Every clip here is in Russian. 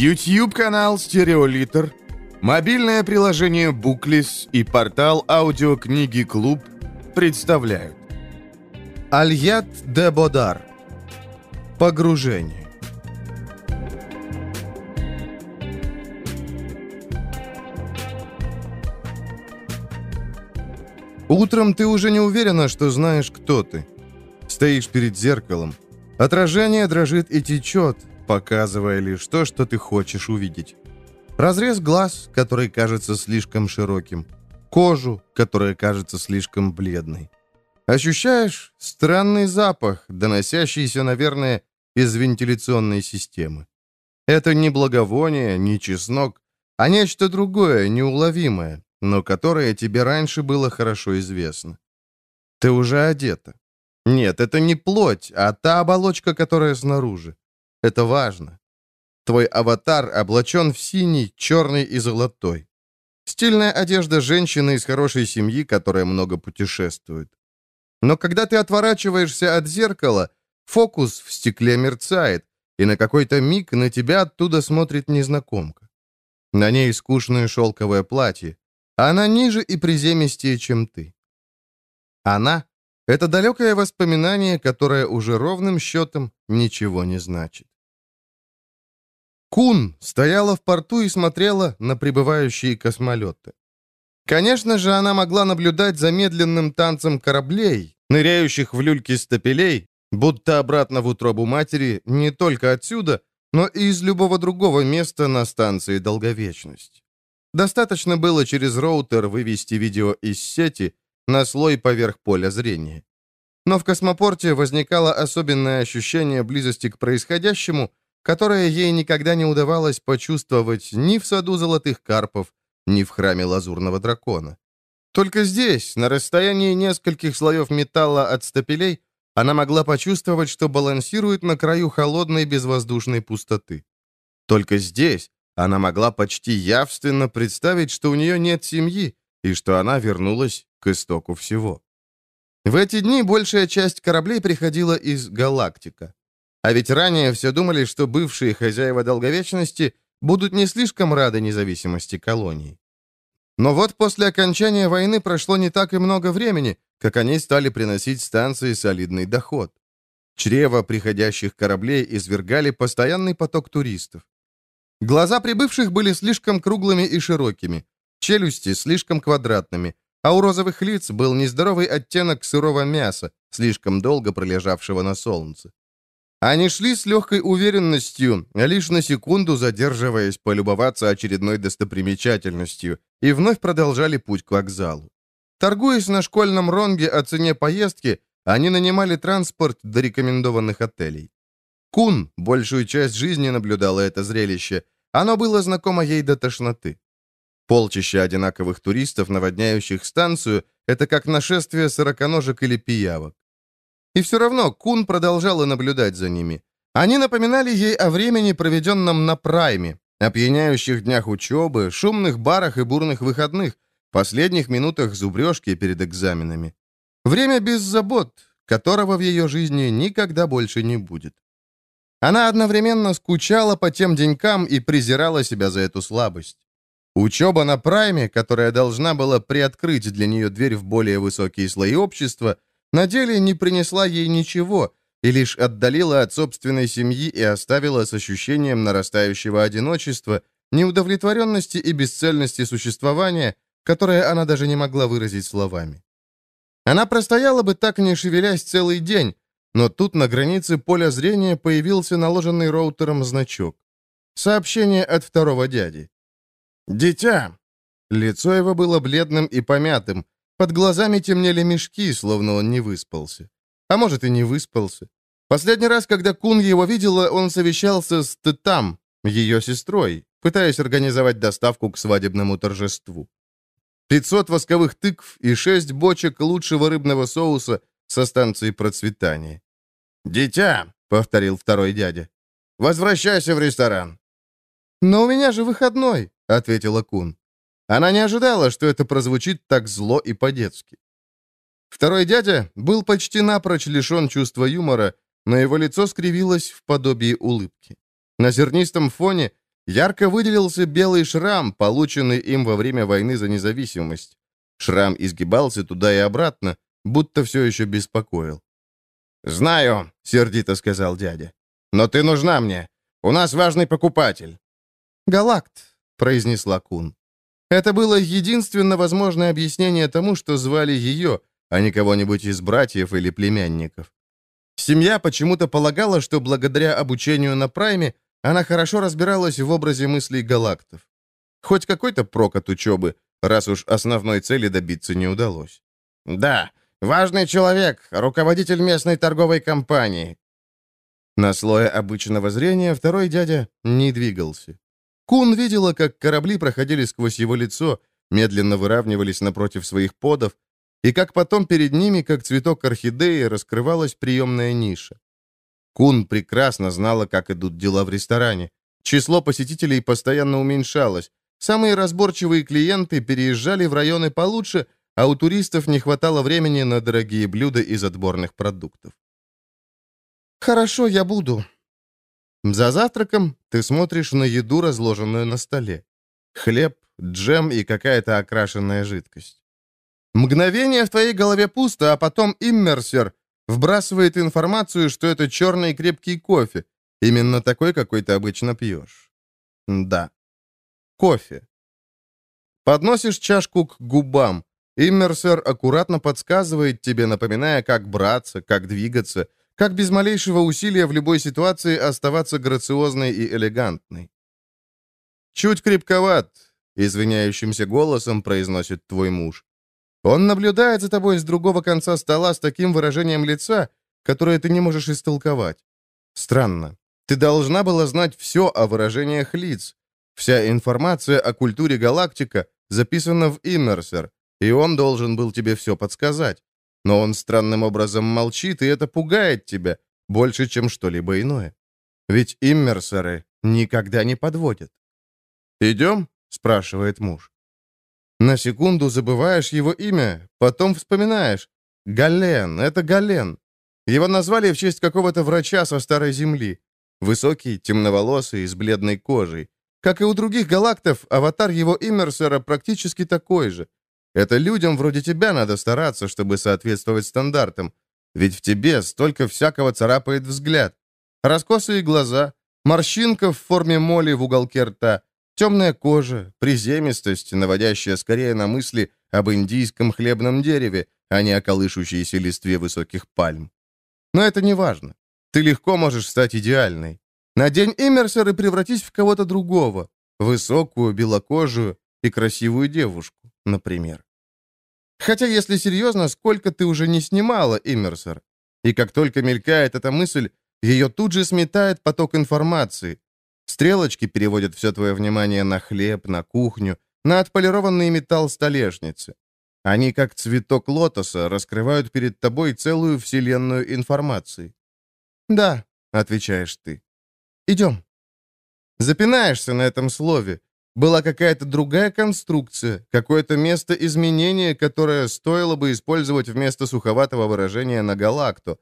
YouTube-канал «Стереолитр», мобильное приложение «Буклис» и портал аудиокниги «Клуб» представляют Альят де Бодар Погружение Утром ты уже не уверена, что знаешь, кто ты. Стоишь перед зеркалом. Отражение дрожит и течет, показывая лишь то, что ты хочешь увидеть. Разрез глаз, который кажется слишком широким. Кожу, которая кажется слишком бледной. Ощущаешь странный запах, доносящийся, наверное, из вентиляционной системы. Это не благовоние, не чеснок, а нечто другое, неуловимое, но которое тебе раньше было хорошо известно. Ты уже одета. Нет, это не плоть, а та оболочка, которая снаружи. Это важно. Твой аватар облачен в синий, черный и золотой. Стильная одежда женщины из хорошей семьи, которая много путешествует. Но когда ты отворачиваешься от зеркала, фокус в стекле мерцает, и на какой-то миг на тебя оттуда смотрит незнакомка. На ней скучное шелковое платье, а она ниже и приземистее, чем ты. Она — это далекое воспоминание, которое уже ровным счетом ничего не значит. Кун стояла в порту и смотрела на прибывающие космолеты. Конечно же, она могла наблюдать за медленным танцем кораблей, ныряющих в люльки стапелей, будто обратно в утробу матери, не только отсюда, но и из любого другого места на станции «Долговечность». Достаточно было через роутер вывести видео из сети на слой поверх поля зрения. Но в космопорте возникало особенное ощущение близости к происходящему, которое ей никогда не удавалось почувствовать ни в саду золотых карпов, ни в храме лазурного дракона. Только здесь, на расстоянии нескольких слоев металла от стапелей, она могла почувствовать, что балансирует на краю холодной безвоздушной пустоты. Только здесь она могла почти явственно представить, что у нее нет семьи и что она вернулась к истоку всего. В эти дни большая часть кораблей приходила из галактика. А ведь ранее все думали, что бывшие хозяева долговечности будут не слишком рады независимости колоний. Но вот после окончания войны прошло не так и много времени, как они стали приносить станции солидный доход. Чрево приходящих кораблей извергали постоянный поток туристов. Глаза прибывших были слишком круглыми и широкими, челюсти слишком квадратными, а у розовых лиц был нездоровый оттенок сырого мяса, слишком долго пролежавшего на солнце. Они шли с легкой уверенностью, лишь на секунду задерживаясь полюбоваться очередной достопримечательностью, и вновь продолжали путь к вокзалу. Торгуясь на школьном ронге о цене поездки, они нанимали транспорт до рекомендованных отелей. Кун большую часть жизни наблюдала это зрелище. Оно было знакомо ей до тошноты. Полчища одинаковых туристов, наводняющих станцию, это как нашествие сороконожек или пиявок. И все равно Кун продолжала наблюдать за ними. Они напоминали ей о времени, проведенном на прайме, о пьяняющих днях учебы, шумных барах и бурных выходных, последних минутах зубрежки перед экзаменами. Время без забот, которого в ее жизни никогда больше не будет. Она одновременно скучала по тем денькам и презирала себя за эту слабость. Учеба на прайме, которая должна была приоткрыть для нее дверь в более высокие слои общества, на деле не принесла ей ничего и лишь отдалила от собственной семьи и оставила с ощущением нарастающего одиночества, неудовлетворенности и бесцельности существования, которое она даже не могла выразить словами. Она простояла бы так, не шевелясь целый день, но тут на границе поля зрения появился наложенный роутером значок. Сообщение от второго дяди. «Дитя!» Лицо его было бледным и помятым, под глазами темнели мешки, словно он не выспался. А может, и не выспался. Последний раз, когда Кун его видела, он совещался с Тетам, ее сестрой, пытаясь организовать доставку к свадебному торжеству. 500 восковых тыкв и 6 бочек лучшего рыбного соуса со станции процветания. «Дитя», — повторил второй дядя, — «возвращайся в ресторан». «Но у меня же выходной», — ответила Кун. Она не ожидала, что это прозвучит так зло и по-детски. Второй дядя был почти напрочь лишен чувства юмора, но его лицо скривилось в подобии улыбки. На зернистом фоне ярко выделился белый шрам, полученный им во время войны за независимость. Шрам изгибался туда и обратно, будто все еще беспокоил. «Знаю», — сердито сказал дядя. «Но ты нужна мне. У нас важный покупатель». «Галакт», — произнесла Кун. Это было единственно возможное объяснение тому, что звали ее, а не кого-нибудь из братьев или племянников. Семья почему-то полагала, что благодаря обучению на прайме она хорошо разбиралась в образе мыслей галактов. Хоть какой-то прок от учебы, раз уж основной цели добиться не удалось. «Да, важный человек, руководитель местной торговой компании». На слое обычного зрения второй дядя не двигался. Кун видела, как корабли проходили сквозь его лицо, медленно выравнивались напротив своих подов, и как потом перед ними, как цветок орхидеи, раскрывалась приемная ниша. Кун прекрасно знала, как идут дела в ресторане. Число посетителей постоянно уменьшалось. Самые разборчивые клиенты переезжали в районы получше, а у туристов не хватало времени на дорогие блюда из отборных продуктов. «Хорошо, я буду». За завтраком ты смотришь на еду, разложенную на столе. Хлеб, джем и какая-то окрашенная жидкость. Мгновение в твоей голове пусто, а потом иммерсер вбрасывает информацию, что это черный крепкий кофе, именно такой, какой ты обычно пьешь. Да. Кофе. Подносишь чашку к губам. Иммерсер аккуратно подсказывает тебе, напоминая, как браться, как двигаться, как без малейшего усилия в любой ситуации оставаться грациозной и элегантной. «Чуть крепковат», — извиняющимся голосом произносит твой муж. Он наблюдает за тобой с другого конца стола с таким выражением лица, которое ты не можешь истолковать. Странно. Ты должна была знать все о выражениях лиц. Вся информация о культуре галактика записана в Иммерсер, и он должен был тебе все подсказать. Но он странным образом молчит, и это пугает тебя больше, чем что-либо иное. Ведь иммерсеры никогда не подводят. «Идем?» — спрашивает муж. На секунду забываешь его имя, потом вспоминаешь. Гален, это Гален. Его назвали в честь какого-то врача со Старой Земли. Высокий, темноволосый, с бледной кожей. Как и у других галактов, аватар его Иммерсера практически такой же. Это людям вроде тебя надо стараться, чтобы соответствовать стандартам. Ведь в тебе столько всякого царапает взгляд. Раскосые глаза, морщинка в форме моли в уголке рта, Темная кожа, приземистость, наводящая скорее на мысли об индийском хлебном дереве, а не о колышущейся листве высоких пальм. Но это не важно. Ты легко можешь стать идеальной. Надень иммерсер и превратись в кого-то другого. Высокую, белокожую и красивую девушку, например. Хотя, если серьезно, сколько ты уже не снимала иммерсер? И как только мелькает эта мысль, ее тут же сметает поток информации, Стрелочки переводят все твое внимание на хлеб, на кухню, на отполированный металл столешницы. Они, как цветок лотоса, раскрывают перед тобой целую вселенную информации. «Да», — отвечаешь ты. «Идем». Запинаешься на этом слове. Была какая-то другая конструкция, какое-то место изменения, которое стоило бы использовать вместо суховатого выражения на галакту,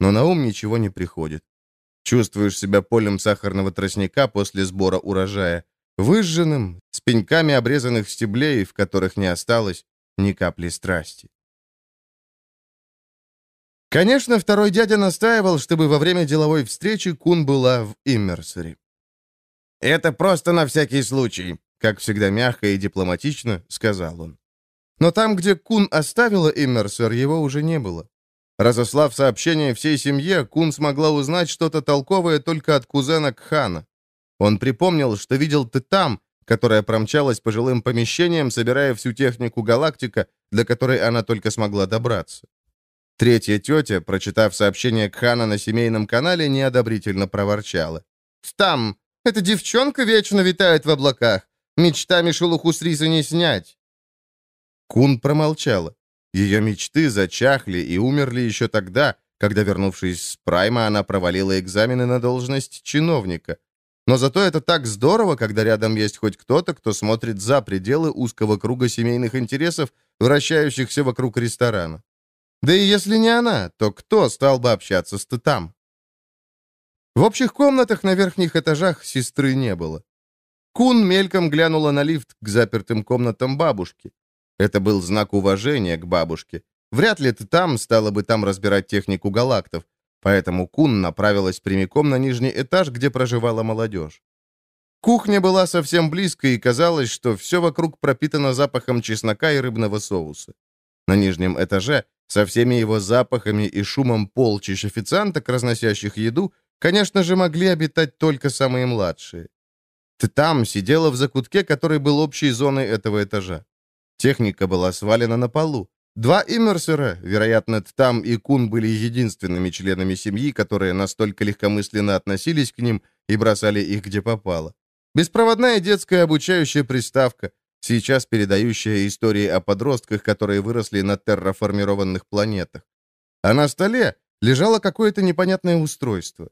но на ум ничего не приходит. Чувствуешь себя полем сахарного тростника после сбора урожая, выжженным, с пеньками обрезанных стеблей, в которых не осталось ни капли страсти. Конечно, второй дядя настаивал, чтобы во время деловой встречи Кун была в Иммерсере. «Это просто на всякий случай», — как всегда мягко и дипломатично сказал он. Но там, где Кун оставила Иммерсер, его уже не было. Разослав сообщение всей семье, Кун смогла узнать что-то толковое только от кузена Кхана. Он припомнил, что видел ты там, которая промчалась по жилым помещениям, собирая всю технику галактика, до которой она только смогла добраться. Третья тетя, прочитав сообщение Кхана на семейном канале, неодобрительно проворчала. «Там, эта девчонка вечно витает в облаках. Мечтами шелуху с риса не снять». Кун промолчала. Ее мечты зачахли и умерли еще тогда, когда, вернувшись с Прайма, она провалила экзамены на должность чиновника. Но зато это так здорово, когда рядом есть хоть кто-то, кто смотрит за пределы узкого круга семейных интересов, вращающихся вокруг ресторана. Да и если не она, то кто стал бы общаться с Тытам? В общих комнатах на верхних этажах сестры не было. Кун мельком глянула на лифт к запертым комнатам бабушки. Это был знак уважения к бабушке. Вряд ли ты там стала бы там разбирать технику галактов, поэтому Кун направилась прямиком на нижний этаж, где проживала молодежь. Кухня была совсем близко, и казалось, что все вокруг пропитано запахом чеснока и рыбного соуса. На нижнем этаже, со всеми его запахами и шумом полчищ официанток, разносящих еду, конечно же, могли обитать только самые младшие. Ты там сидела в закутке, который был общей зоной этого этажа. Техника была свалена на полу. Два иммерсера, вероятно, там и Кун были единственными членами семьи, которые настолько легкомысленно относились к ним и бросали их где попало. Беспроводная детская обучающая приставка, сейчас передающая истории о подростках, которые выросли на терраформированных планетах. А на столе лежало какое-то непонятное устройство.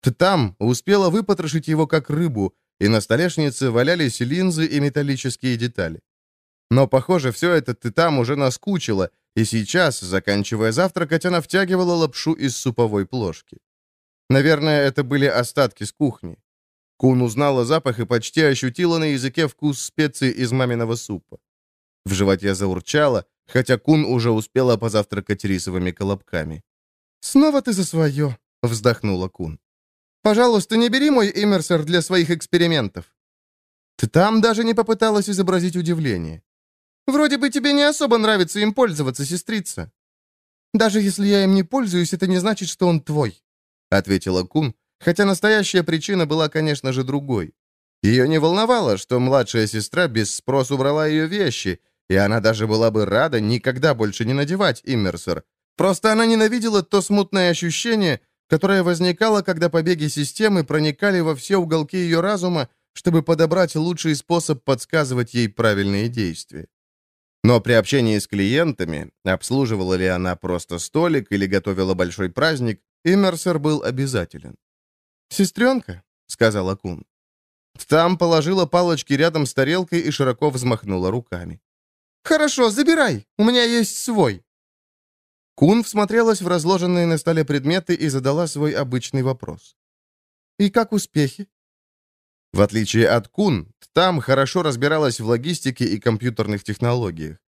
Ты там успела выпотрошить его как рыбу, и на столешнице валялись линзы и металлические детали. Но, похоже, все это ты там уже наскучило, и сейчас, заканчивая завтракать, она втягивала лапшу из суповой плошки. Наверное, это были остатки с кухни. Кун узнала запах и почти ощутила на языке вкус специй из маминого супа. В животе заурчало, хотя Кун уже успела позавтракать рисовыми колобками. «Снова ты за свое», — вздохнула Кун. «Пожалуйста, не бери мой иммерсер для своих экспериментов». Ты там даже не попыталась изобразить удивление. «Вроде бы тебе не особо нравится им пользоваться, сестрица». «Даже если я им не пользуюсь, это не значит, что он твой», — ответила Кун, Хотя настоящая причина была, конечно же, другой. Ее не волновало, что младшая сестра без спросу брала ее вещи, и она даже была бы рада никогда больше не надевать иммерсер. Просто она ненавидела то смутное ощущение, которое возникало, когда побеги системы проникали во все уголки ее разума, чтобы подобрать лучший способ подсказывать ей правильные действия. Но при общении с клиентами, обслуживала ли она просто столик или готовила большой праздник, иммерсер был обязателен. «Сестренка», — сказала Кун. Там положила палочки рядом с тарелкой и широко взмахнула руками. «Хорошо, забирай, у меня есть свой». Кун всмотрелась в разложенные на столе предметы и задала свой обычный вопрос. «И как успехи?» В отличие от Кун, там хорошо разбиралась в логистике и компьютерных технологиях.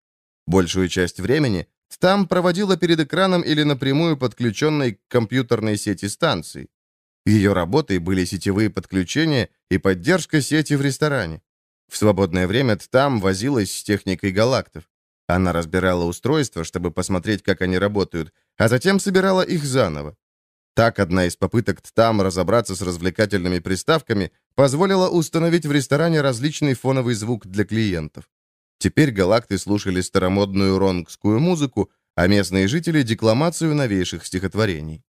Большую часть времени там проводила перед экраном или напрямую подключенной к компьютерной сети станции. Ее работой были сетевые подключения и поддержка сети в ресторане. В свободное время там возилась с техникой галактов. Она разбирала устройства, чтобы посмотреть, как они работают, а затем собирала их заново. Так одна из попыток там разобраться с развлекательными приставками позволила установить в ресторане различный фоновый звук для клиентов. Теперь галакты слушали старомодную ронгскую музыку, а местные жители — декламацию новейших стихотворений.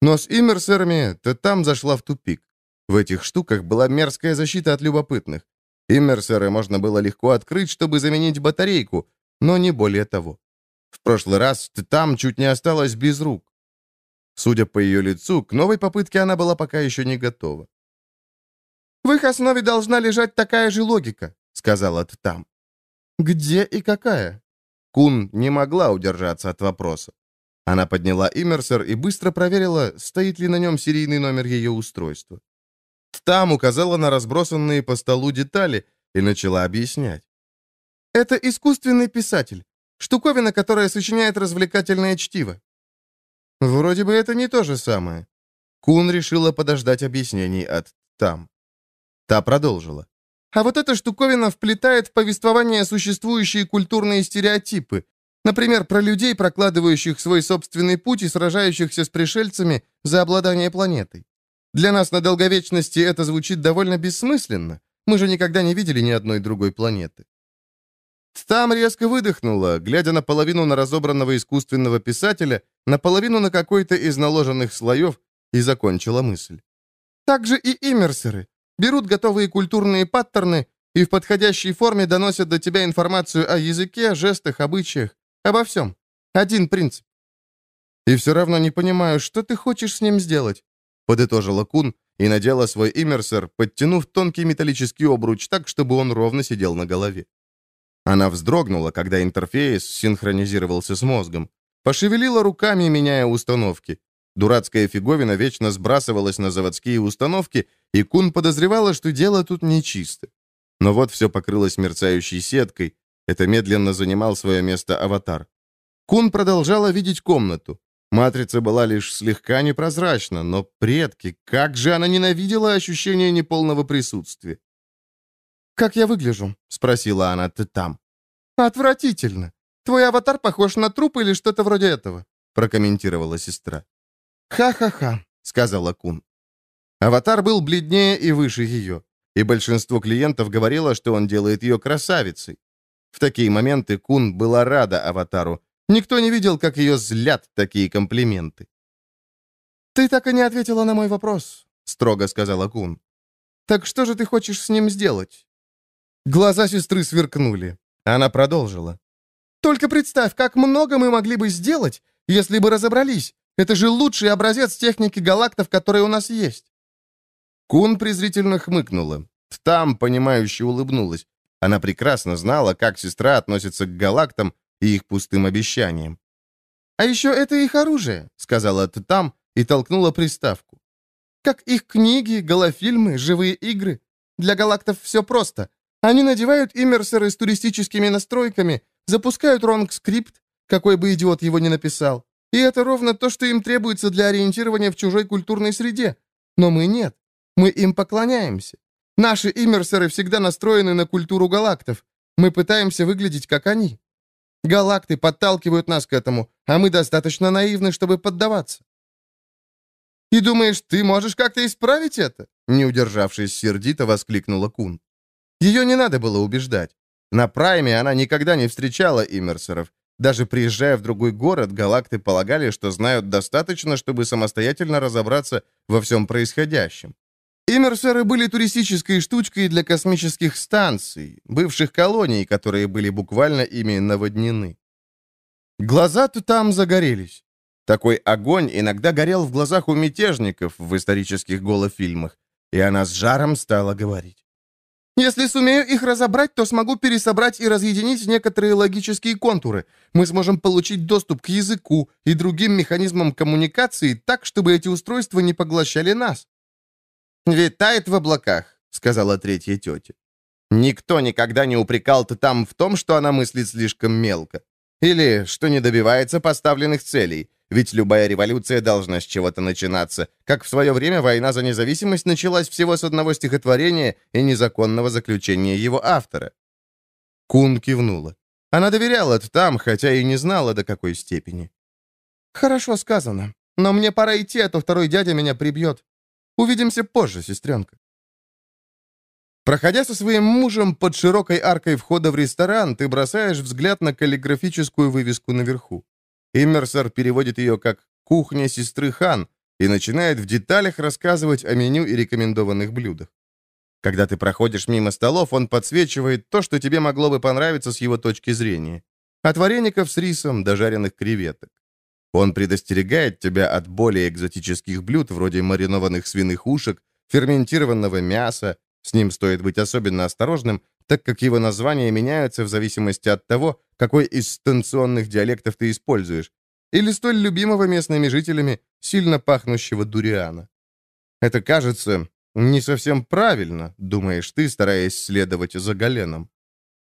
Но с иммерсерами там зашла в тупик. В этих штуках была мерзкая защита от любопытных. Иммерсеры можно было легко открыть, чтобы заменить батарейку, но не более того. В прошлый раз ты там чуть не осталась без рук. Судя по ее лицу, к новой попытке она была пока еще не готова. «В их основе должна лежать такая же логика», — сказала ты там. «Где и какая?» Кун не могла удержаться от вопроса. Она подняла иммерсер и быстро проверила, стоит ли на нем серийный номер ее устройства. Там указала на разбросанные по столу детали и начала объяснять. «Это искусственный писатель. Штуковина, которая сочиняет развлекательное чтиво». Вроде бы это не то же самое. Кун решила подождать объяснений от «там». Та продолжила. А вот эта штуковина вплетает в повествование существующие культурные стереотипы, Например, про людей, прокладывающих свой собственный путь и сражающихся с пришельцами за обладание планетой. Для нас на долговечности это звучит довольно бессмысленно. Мы же никогда не видели ни одной другой планеты. Там резко выдохнула, глядя наполовину на разобранного искусственного писателя, наполовину на какой-то из наложенных слоев, и закончила мысль. Также и иммерсеры. Берут готовые культурные паттерны и в подходящей форме доносят до тебя информацию о языке, жестах, обычаях. Обо всем. Один принцип. И все равно не понимаю, что ты хочешь с ним сделать, подытожила Кун и надела свой иммерсер, подтянув тонкий металлический обруч так, чтобы он ровно сидел на голове. Она вздрогнула, когда интерфейс синхронизировался с мозгом. Пошевелила руками, меняя установки. Дурацкая фиговина вечно сбрасывалась на заводские установки, и Кун подозревала, что дело тут нечисто. Но вот все покрылось мерцающей сеткой. Это медленно занимал свое место аватар. Кун продолжала видеть комнату. Матрица была лишь слегка непрозрачна, но предки, как же она ненавидела ощущение неполного присутствия. «Как я выгляжу?» — спросила она ты там. «Отвратительно. Твой аватар похож на труп или что-то вроде этого», — прокомментировала сестра. «Ха-ха-ха», — сказала Кун. Аватар был бледнее и выше ее, и большинство клиентов говорило, что он делает ее красавицей. В такие моменты Кун была рада аватару. Никто не видел, как ее злят такие комплименты. «Ты так и не ответила на мой вопрос», — строго сказала Кун. «Так что же ты хочешь с ним сделать?» Глаза сестры сверкнули. Она продолжила. «Только представь, как много мы могли бы сделать, если бы разобрались. Это же лучший образец техники галактов, который у нас есть». Кун презрительно хмыкнула. Там, понимающе улыбнулась. Она прекрасно знала, как сестра относится к галактам и их пустым обещаниям. «А еще это их оружие», — сказала Там и толкнула приставку. «Как их книги, голофильмы, живые игры. Для галактов все просто. Они надевают иммерсеры с туристическими настройками, запускают ронг-скрипт, какой бы идиот его ни написал. И это ровно то, что им требуется для ориентирования в чужой культурной среде. Но мы нет. Мы им поклоняемся. Наши иммерсеры всегда настроены на культуру галактов. Мы пытаемся выглядеть как они. Галакты подталкивают нас к этому, а мы достаточно наивны, чтобы поддаваться. «И думаешь, ты можешь как-то исправить это?» Не удержавшись сердито, воскликнула Кун. Ее не надо было убеждать. На Прайме она никогда не встречала иммерсеров. Даже приезжая в другой город, галакты полагали, что знают достаточно, чтобы самостоятельно разобраться во всем происходящем. Иммерсеры были туристической штучкой для космических станций, бывших колоний, которые были буквально ими наводнены. Глаза-то там загорелись. Такой огонь иногда горел в глазах у мятежников в исторических голофильмах, и она с жаром стала говорить. Если сумею их разобрать, то смогу пересобрать и разъединить некоторые логические контуры. Мы сможем получить доступ к языку и другим механизмам коммуникации так, чтобы эти устройства не поглощали нас. «Витает в облаках», — сказала третья тетя. Никто никогда не упрекал-то там в том, что она мыслит слишком мелко. Или что не добивается поставленных целей. Ведь любая революция должна с чего-то начинаться, как в свое время война за независимость началась всего с одного стихотворения и незаконного заключения его автора. Кун кивнула. Она доверяла там, хотя и не знала, до какой степени. «Хорошо сказано. Но мне пора идти, а то второй дядя меня прибьет. Увидимся позже, сестренка». Проходя со своим мужем под широкой аркой входа в ресторан, ты бросаешь взгляд на каллиграфическую вывеску наверху. Иммерсер переводит ее как «кухня сестры Хан» и начинает в деталях рассказывать о меню и рекомендованных блюдах. Когда ты проходишь мимо столов, он подсвечивает то, что тебе могло бы понравиться с его точки зрения. От вареников с рисом до жареных креветок. Он предостерегает тебя от более экзотических блюд, вроде маринованных свиных ушек, ферментированного мяса. С ним стоит быть особенно осторожным, так как его названия меняются в зависимости от того, какой из станционных диалектов ты используешь, или столь любимого местными жителями сильно пахнущего дуриана. Это кажется не совсем правильно, думаешь ты, стараясь следовать за Галеном.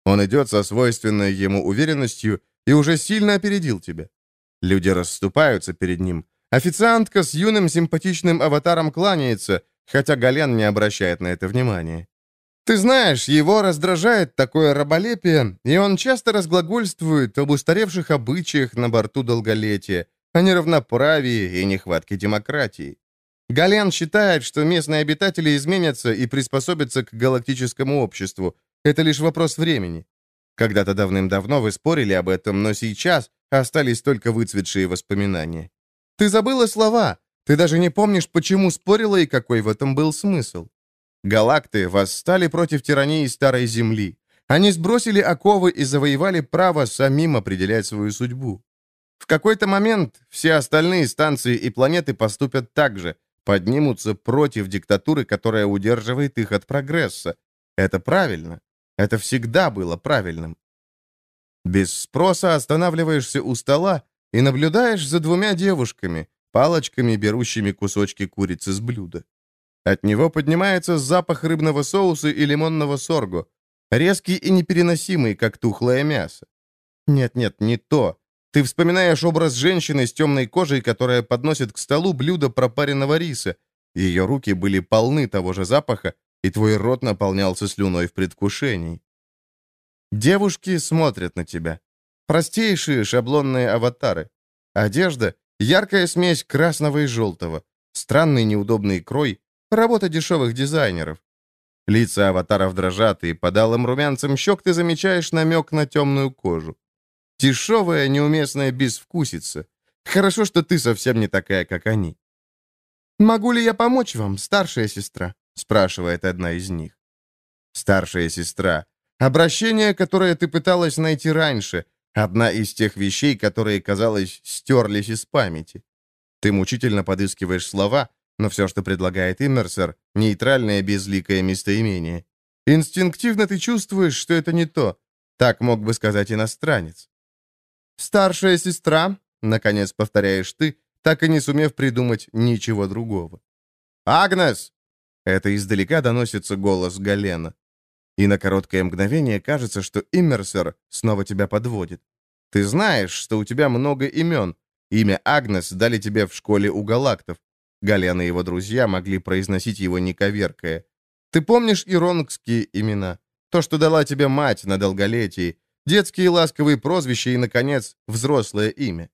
Он идет со свойственной ему уверенностью и уже сильно опередил тебя. Люди расступаются перед ним. Официантка с юным симпатичным аватаром кланяется, хотя Гален не обращает на это внимания. Ты знаешь, его раздражает такое раболепие, и он часто разглагольствует об устаревших обычаях на борту долголетия, о неравноправии и нехватке демократии. Гален считает, что местные обитатели изменятся и приспособятся к галактическому обществу. Это лишь вопрос времени. Когда-то давным-давно вы спорили об этом, но сейчас остались только выцветшие воспоминания. Ты забыла слова. Ты даже не помнишь, почему спорила и какой в этом был смысл. Галакты восстали против тирании Старой Земли. Они сбросили оковы и завоевали право самим определять свою судьбу. В какой-то момент все остальные станции и планеты поступят так же, поднимутся против диктатуры, которая удерживает их от прогресса. Это правильно. Это всегда было правильным. Без спроса останавливаешься у стола и наблюдаешь за двумя девушками, палочками, берущими кусочки курицы с блюда. От него поднимается запах рыбного соуса и лимонного сорго. Резкий и непереносимый, как тухлое мясо. Нет-нет, не то. Ты вспоминаешь образ женщины с темной кожей, которая подносит к столу блюдо пропаренного риса. Ее руки были полны того же запаха, и твой рот наполнялся слюной в предвкушении. Девушки смотрят на тебя. Простейшие шаблонные аватары. Одежда — яркая смесь красного и желтого. Странный неудобный крой — работа дешевых дизайнеров. Лица аватаров дрожат, и под алым румянцем щек ты замечаешь намек на темную кожу. Дешевая, неуместная безвкусица. Хорошо, что ты совсем не такая, как они. «Могу ли я помочь вам, старшая сестра?» — спрашивает одна из них. «Старшая сестра. Обращение, которое ты пыталась найти раньше. Одна из тех вещей, которые, казалось, стерлись из памяти. Ты мучительно подыскиваешь слова, но все, что предлагает Иммерсер, нейтральное безликое местоимение. Инстинктивно ты чувствуешь, что это не то. Так мог бы сказать иностранец. «Старшая сестра», — наконец повторяешь ты, так и не сумев придумать ничего другого. «Агнес!» — это издалека доносится голос Галена. И на короткое мгновение кажется, что Иммерсер снова тебя подводит. Ты знаешь, что у тебя много имен. Имя Агнес дали тебе в школе у галактов. Гален и его друзья могли произносить его не коверкая. Ты помнишь иронгские имена? То, что дала тебе мать на долголетии, детские ласковые прозвища и, наконец, взрослое имя.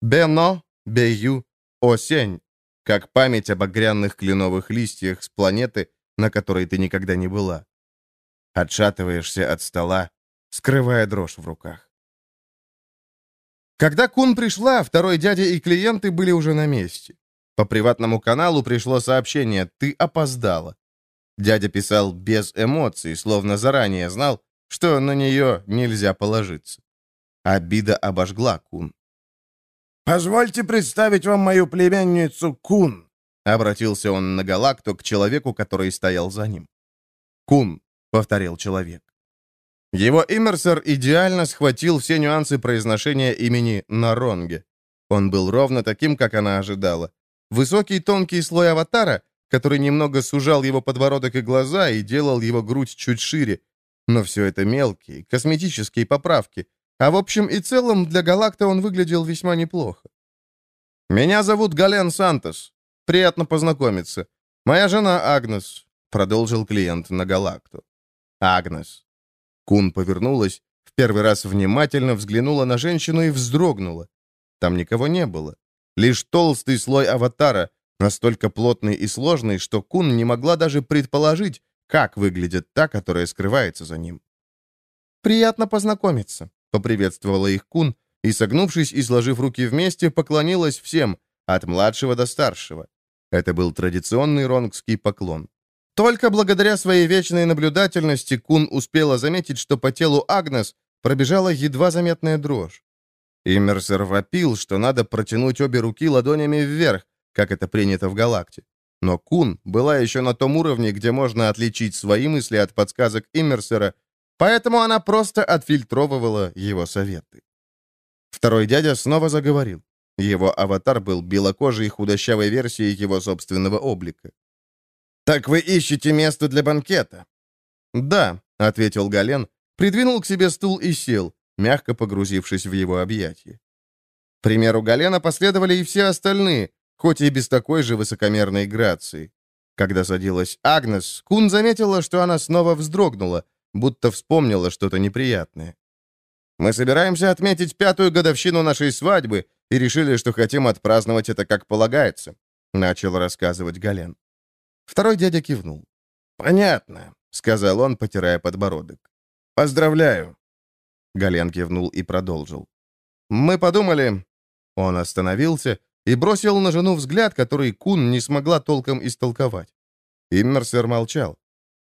Бено, Бею, Осень, как память об огрянных кленовых листьях с планеты, на которой ты никогда не была. Отшатываешься от стола, скрывая дрожь в руках. Когда Кун пришла, второй дядя и клиенты были уже на месте. По приватному каналу пришло сообщение «Ты опоздала». Дядя писал без эмоций, словно заранее знал, что на нее нельзя положиться. Обида обожгла Кун. «Позвольте представить вам мою племянницу Кун», — обратился он на Галакту к человеку, который стоял за ним. «Кун», повторил человек. Его иммерсер идеально схватил все нюансы произношения имени Наронге. Он был ровно таким, как она ожидала. Высокий тонкий слой аватара, который немного сужал его подбородок и глаза и делал его грудь чуть шире. Но все это мелкие, косметические поправки. А в общем и целом для Галакта он выглядел весьма неплохо. «Меня зовут Гален Сантос. Приятно познакомиться. Моя жена Агнес», — продолжил клиент на Галакту. Агнес. Кун повернулась, в первый раз внимательно взглянула на женщину и вздрогнула. Там никого не было. Лишь толстый слой аватара, настолько плотный и сложный, что Кун не могла даже предположить, как выглядит та, которая скрывается за ним. «Приятно познакомиться», — поприветствовала их Кун, и, согнувшись и сложив руки вместе, поклонилась всем, от младшего до старшего. Это был традиционный ронгский поклон. Только благодаря своей вечной наблюдательности Кун успела заметить, что по телу Агнес пробежала едва заметная дрожь. Иммерсер вопил, что надо протянуть обе руки ладонями вверх, как это принято в галакте. Но Кун была еще на том уровне, где можно отличить свои мысли от подсказок Иммерсера, поэтому она просто отфильтровывала его советы. Второй дядя снова заговорил. Его аватар был белокожей худощавой версией его собственного облика. «Так вы ищете место для банкета?» «Да», — ответил Гален, придвинул к себе стул и сел, мягко погрузившись в его объятия. К примеру Галена последовали и все остальные, хоть и без такой же высокомерной грации. Когда садилась Агнес, Кун заметила, что она снова вздрогнула, будто вспомнила что-то неприятное. «Мы собираемся отметить пятую годовщину нашей свадьбы и решили, что хотим отпраздновать это как полагается», — начал рассказывать Гален. Второй дядя кивнул. «Понятно», — сказал он, потирая подбородок. «Поздравляю». Гален кивнул и продолжил. «Мы подумали...» Он остановился и бросил на жену взгляд, который Кун не смогла толком истолковать. Иммерсер молчал.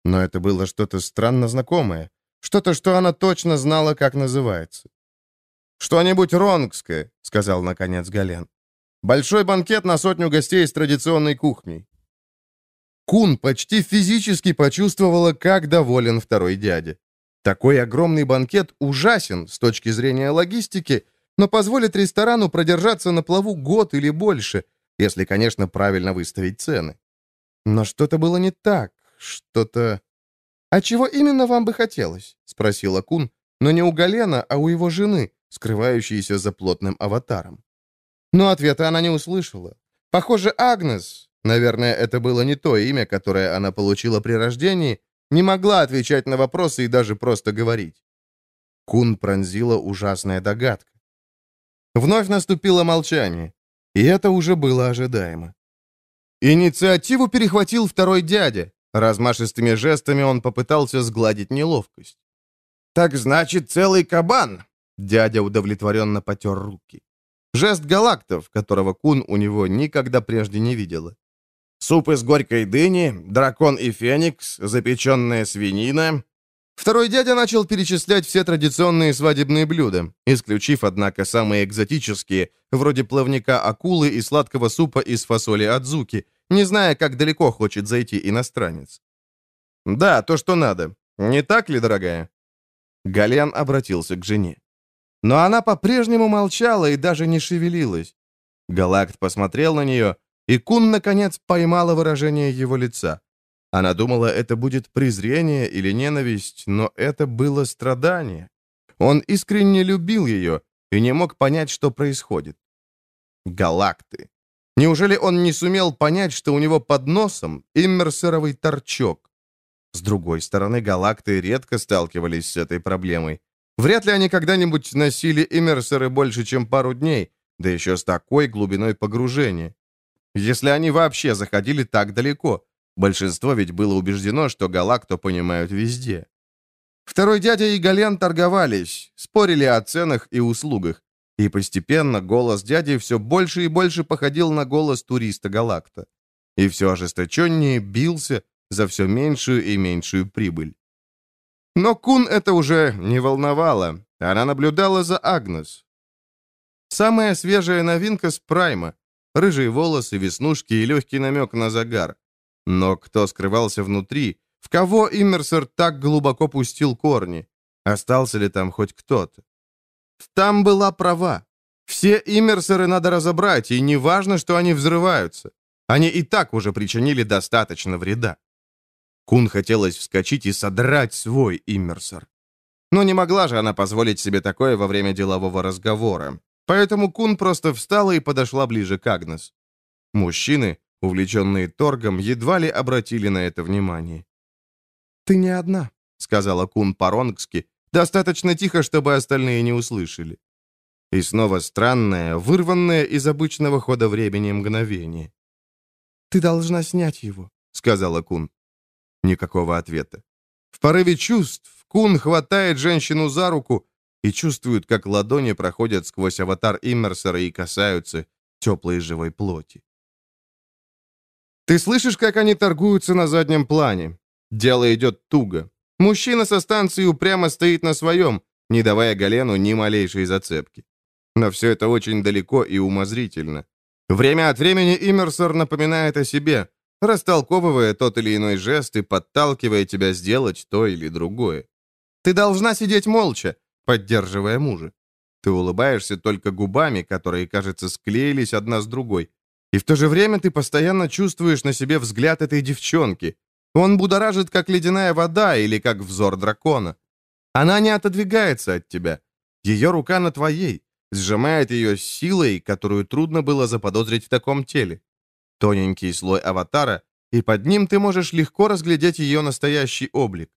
Но это было что-то странно знакомое. Что-то, что она точно знала, как называется. «Что-нибудь ронгское», — сказал наконец Гален. «Большой банкет на сотню гостей с традиционной кухней. Кун почти физически почувствовала, как доволен второй дядя. Такой огромный банкет ужасен с точки зрения логистики, но позволит ресторану продержаться на плаву год или больше, если, конечно, правильно выставить цены. Но что-то было не так, что-то... «А чего именно вам бы хотелось?» — спросила Кун, но не у Галена, а у его жены, скрывающейся за плотным аватаром. Но ответа она не услышала. Похоже, Агнес, наверное, это было не то имя, которое она получила при рождении, не могла отвечать на вопросы и даже просто говорить. Кун пронзила ужасная догадка. Вновь наступило молчание, и это уже было ожидаемо. Инициативу перехватил второй дядя. Размашистыми жестами он попытался сгладить неловкость. «Так значит, целый кабан!» Дядя удовлетворенно потер руки. Жест галактов, которого Кун у него никогда прежде не видела. Суп из горькой дыни, дракон и феникс, запеченная свинина. Второй дядя начал перечислять все традиционные свадебные блюда, исключив, однако, самые экзотические, вроде плавника акулы и сладкого супа из фасоли адзуки, не зная, как далеко хочет зайти иностранец. «Да, то, что надо. Не так ли, дорогая?» Гален обратился к жене. Но она по-прежнему молчала и даже не шевелилась. Галакт посмотрел на нее, и Кун, наконец, поймала выражение его лица. Она думала, это будет презрение или ненависть, но это было страдание. Он искренне любил ее и не мог понять, что происходит. Галакты. Неужели он не сумел понять, что у него под носом иммерсеровый торчок? С другой стороны, галакты редко сталкивались с этой проблемой. Вряд ли они когда-нибудь носили иммерсеры больше, чем пару дней, да еще с такой глубиной погружения. Если они вообще заходили так далеко, большинство ведь было убеждено, что галакту понимают везде. Второй дядя и Гален торговались, спорили о ценах и услугах, и постепенно голос дяди все больше и больше походил на голос туриста Галакта. И все ожесточеннее бился за все меньшую и меньшую прибыль. Но Кун это уже не волновало. Она наблюдала за Агнес. Самая свежая новинка с Прайма. Рыжие волосы, веснушки и легкий намек на загар. Но кто скрывался внутри? В кого Иммерсер так глубоко пустил корни? Остался ли там хоть кто-то? Там была права. Все иммерсеры надо разобрать, и не важно, что они взрываются. Они и так уже причинили достаточно вреда. Кун хотелось вскочить и содрать свой иммерсер. Но не могла же она позволить себе такое во время делового разговора. Поэтому Кун просто встала и подошла ближе к Агнес. Мужчины, увлеченные торгом, едва ли обратили на это внимание. «Ты не одна», — сказала Кун по-ронгски, Достаточно тихо, чтобы остальные не услышали. И снова странное, вырванное из обычного хода времени мгновение. «Ты должна снять его», — сказала Кун. Никакого ответа. В порыве чувств Кун хватает женщину за руку и чувствует, как ладони проходят сквозь аватар Иммерсера и касаются теплой живой плоти. Ты слышишь, как они торгуются на заднем плане? Дело идет туго. Мужчина со станции упрямо стоит на своем, не давая Галену ни малейшей зацепки. Но все это очень далеко и умозрительно. Время от времени Иммерсер напоминает о себе, растолковывая тот или иной жест и подталкивая тебя сделать то или другое. Ты должна сидеть молча, поддерживая мужа. Ты улыбаешься только губами, которые, кажется, склеились одна с другой. И в то же время ты постоянно чувствуешь на себе взгляд этой девчонки, он будоражит, как ледяная вода или как взор дракона. Она не отодвигается от тебя. Ее рука на твоей, сжимает ее силой, которую трудно было заподозрить в таком теле. Тоненький слой аватара, и под ним ты можешь легко разглядеть ее настоящий облик.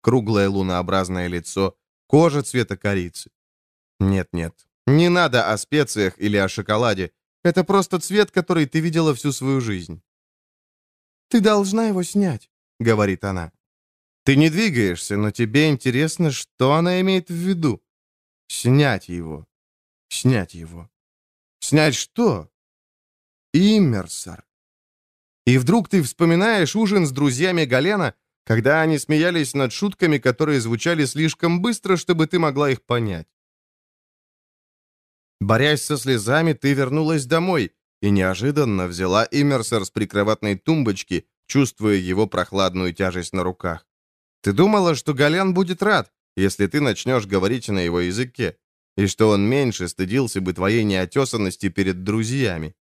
Круглое лунообразное лицо, кожа цвета корицы. Нет-нет, не надо о специях или о шоколаде. Это просто цвет, который ты видела всю свою жизнь. Ты должна его снять говорит она. Ты не двигаешься, но тебе интересно, что она имеет в виду. Снять его. Снять его. Снять что? Иммерсер. И вдруг ты вспоминаешь ужин с друзьями Галена, когда они смеялись над шутками, которые звучали слишком быстро, чтобы ты могла их понять. Борясь со слезами, ты вернулась домой и неожиданно взяла Иммерсер с прикроватной тумбочки чувствуя его прохладную тяжесть на руках. Ты думала, что Галян будет рад, если ты начнешь говорить на его языке, и что он меньше стыдился бы твоей неотесанности перед друзьями.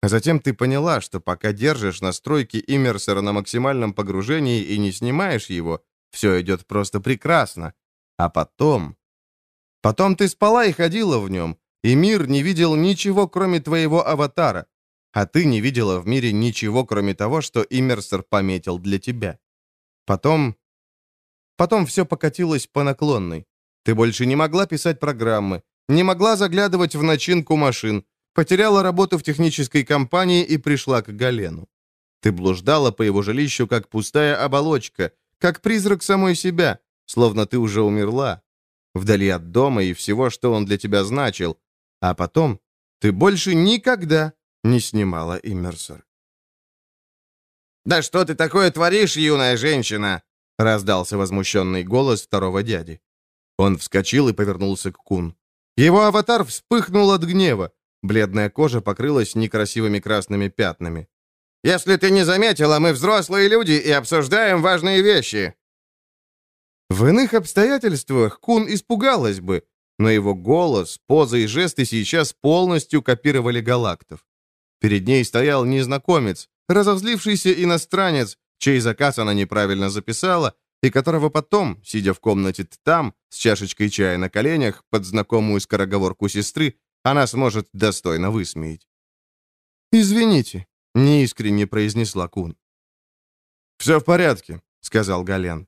А затем ты поняла, что пока держишь настройки иммерсера на максимальном погружении и не снимаешь его, все идет просто прекрасно. А потом... Потом ты спала и ходила в нем, и мир не видел ничего, кроме твоего аватара. А ты не видела в мире ничего, кроме того, что Иммерсер пометил для тебя. Потом... Потом все покатилось по наклонной. Ты больше не могла писать программы, не могла заглядывать в начинку машин, потеряла работу в технической компании и пришла к Галену. Ты блуждала по его жилищу, как пустая оболочка, как призрак самой себя, словно ты уже умерла, вдали от дома и всего, что он для тебя значил, а потом ты больше никогда не снимала иммерсор. «Да что ты такое творишь, юная женщина?» раздался возмущенный голос второго дяди. Он вскочил и повернулся к Кун. Его аватар вспыхнул от гнева. Бледная кожа покрылась некрасивыми красными пятнами. «Если ты не заметила, мы взрослые люди и обсуждаем важные вещи!» В иных обстоятельствах Кун испугалась бы, но его голос, поза и жесты сейчас полностью копировали галактов. Перед ней стоял незнакомец, разозлившийся иностранец, чей заказ она неправильно записала, и которого потом, сидя в комнате там, с чашечкой чая на коленях, под знакомую скороговорку сестры, она сможет достойно высмеять. «Извините», — неискренне произнесла Кун. «Все в порядке», — сказал Гален.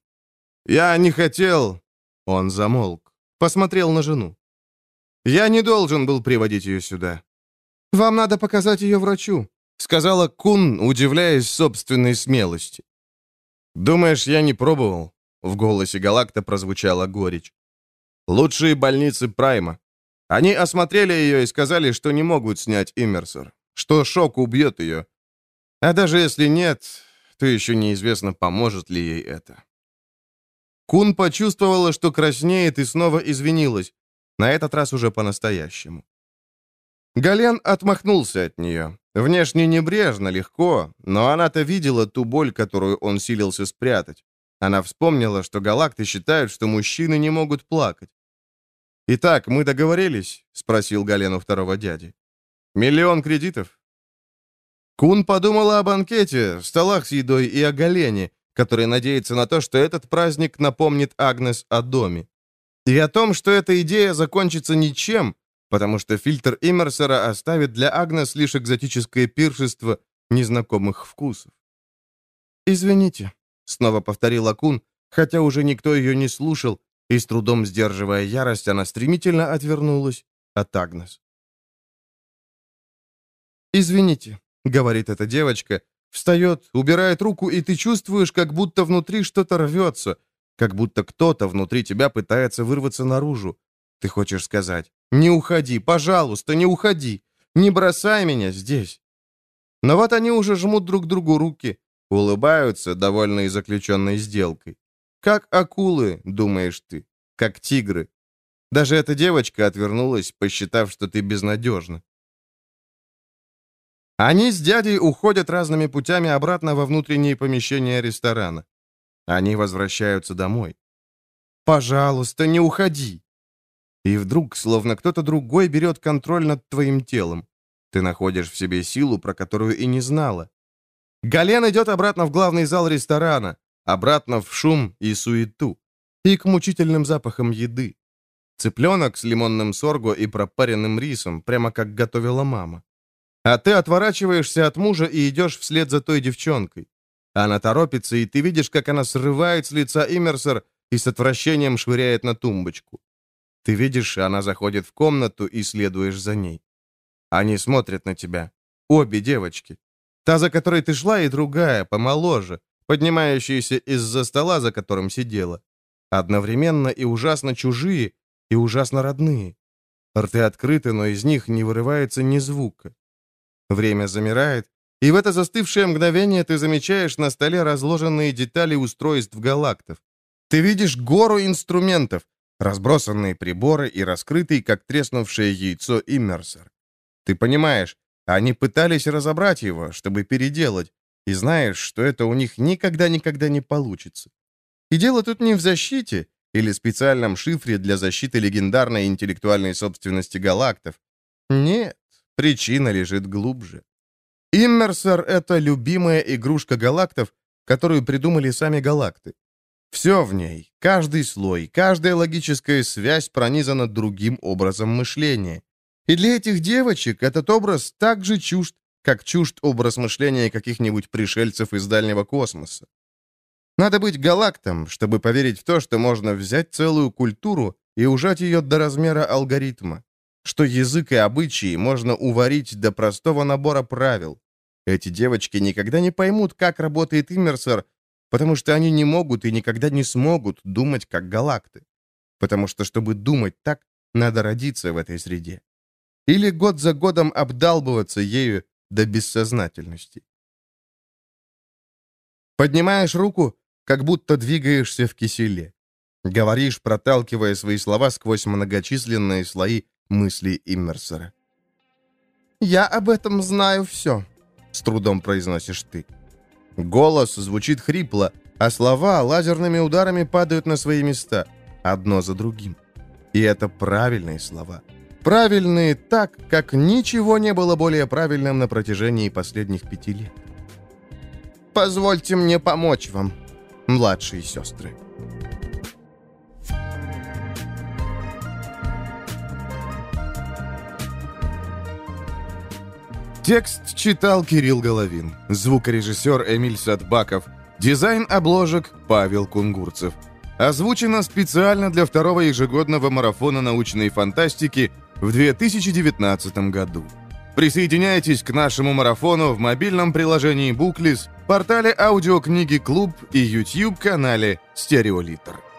«Я не хотел...» Он замолк, посмотрел на жену. «Я не должен был приводить ее сюда. Вам надо показать ее врачу», — сказала Кун, удивляясь собственной смелости. «Думаешь, я не пробовал?» В голосе Галакта прозвучала горечь. «Лучшие больницы Прайма. Они осмотрели ее и сказали, что не могут снять Иммерсер, что шок убьет ее. А даже если нет, то еще неизвестно, поможет ли ей это». Кун почувствовала, что краснеет, и снова извинилась, на этот раз уже по-настоящему. Гален отмахнулся от нее. Внешне небрежно, легко, но она-то видела ту боль, которую он силился спрятать. Она вспомнила, что галакты считают, что мужчины не могут плакать. «Итак, мы договорились?» — спросил Гален у второго дяди. «Миллион кредитов?» Кун подумала о банкете, столах с едой и о Галене, который надеется на то, что этот праздник напомнит Агнес о доме. И о том, что эта идея закончится ничем, потому что фильтр Иммерсера оставит для Агнес лишь экзотическое пиршество незнакомых вкусов. «Извините», — снова повторил Кун, хотя уже никто ее не слушал, и с трудом сдерживая ярость, она стремительно отвернулась от Агнес. «Извините», — говорит эта девочка, Встает, убирает руку, и ты чувствуешь, как будто внутри что-то рвется, как будто кто-то внутри тебя пытается вырваться наружу. Ты хочешь сказать, не уходи, пожалуйста, не уходи, не бросай меня здесь. Но вот они уже жмут друг другу руки, улыбаются, довольные заключенной сделкой. Как акулы, думаешь ты, как тигры. Даже эта девочка отвернулась, посчитав, что ты безнадежна. Они с дядей уходят разными путями обратно во внутренние помещения ресторана. Они возвращаются домой. «Пожалуйста, не уходи!» И вдруг, словно кто-то другой берет контроль над твоим телом. Ты находишь в себе силу, про которую и не знала. Гален идет обратно в главный зал ресторана, обратно в шум и суету, и к мучительным запахам еды. Цыпленок с лимонным сорго и пропаренным рисом, прямо как готовила мама. А ты отворачиваешься от мужа и идешь вслед за той девчонкой. Она торопится, и ты видишь, как она срывает с лица Иммерсер и с отвращением швыряет на тумбочку. Ты видишь, она заходит в комнату и следуешь за ней. Они смотрят на тебя. Обе девочки. Та, за которой ты шла, и другая, помоложе, поднимающаяся из-за стола, за которым сидела. Одновременно и ужасно чужие, и ужасно родные. Рты открыты, но из них не вырывается ни звука. Время замирает, и в это застывшее мгновение ты замечаешь на столе разложенные детали устройств галактов. Ты видишь гору инструментов, разбросанные приборы и раскрытый, как треснувшее яйцо, иммерсер. Ты понимаешь, они пытались разобрать его, чтобы переделать, и знаешь, что это у них никогда-никогда не получится. И дело тут не в защите или специальном шифре для защиты легендарной интеллектуальной собственности галактов. Нет, Причина лежит глубже. Иммерсер — это любимая игрушка галактов, которую придумали сами галакты. Все в ней, каждый слой, каждая логическая связь пронизана другим образом мышления. И для этих девочек этот образ так же чужд, как чужд образ мышления каких-нибудь пришельцев из дальнего космоса. Надо быть галактом, чтобы поверить в то, что можно взять целую культуру и ужать ее до размера алгоритма, что язык и обычаи можно уварить до простого набора правил. Эти девочки никогда не поймут, как работает Иммерсер, потому что они не могут и никогда не смогут думать как галакты. Потому что, чтобы думать так, надо родиться в этой среде. Или год за годом обдалбываться ею до бессознательности. Поднимаешь руку, как будто двигаешься в киселе. Говоришь, проталкивая свои слова сквозь многочисленные слои мыслей Иммерсера. «Я об этом знаю все», — с трудом произносишь ты. Голос звучит хрипло, а слова лазерными ударами падают на свои места, одно за другим. И это правильные слова. Правильные так, как ничего не было более правильным на протяжении последних пяти лет. «Позвольте мне помочь вам», младшие сестры. Текст читал Кирилл Головин, звукорежиссер Эмиль Садбаков, дизайн обложек Павел Кунгурцев. Озвучено специально для второго ежегодного марафона научной фантастики в 2019 году. Присоединяйтесь к нашему марафону в мобильном приложении Booklist, портале аудиокниги «Клуб» и YouTube-канале «Стереолитр».